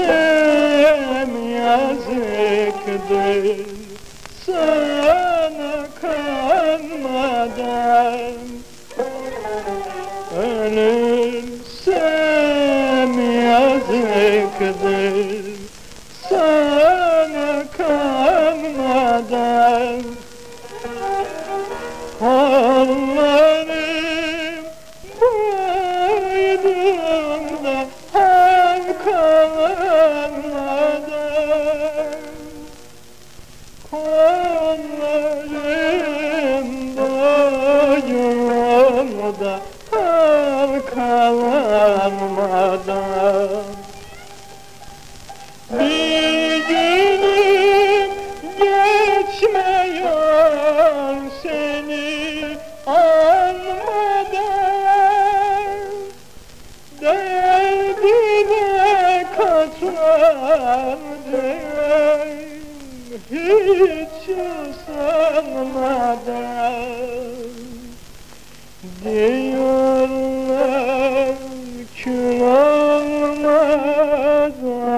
Ölürsem yazıktır sana kanmadan Ölürsem yazıktır sana kanmadan Kollarım boynumda halkalanmadan Kollarım boynumda Bir Katlandım hiç usanmadan Diyorlar kül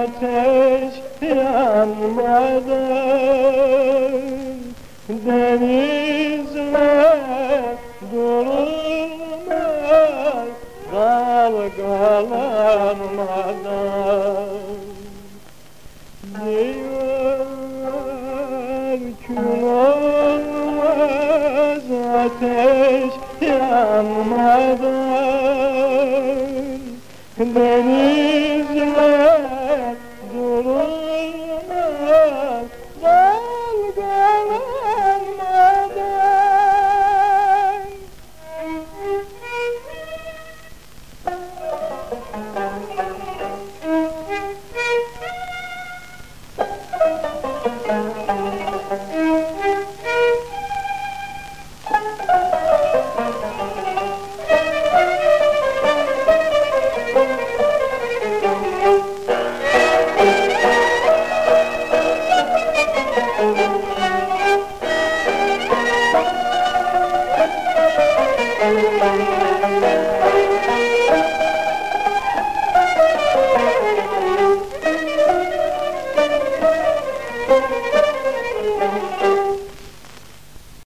ateş yanmadan Denizler durulmaz dalgalanmadan Ramadan Ramadan Ramadan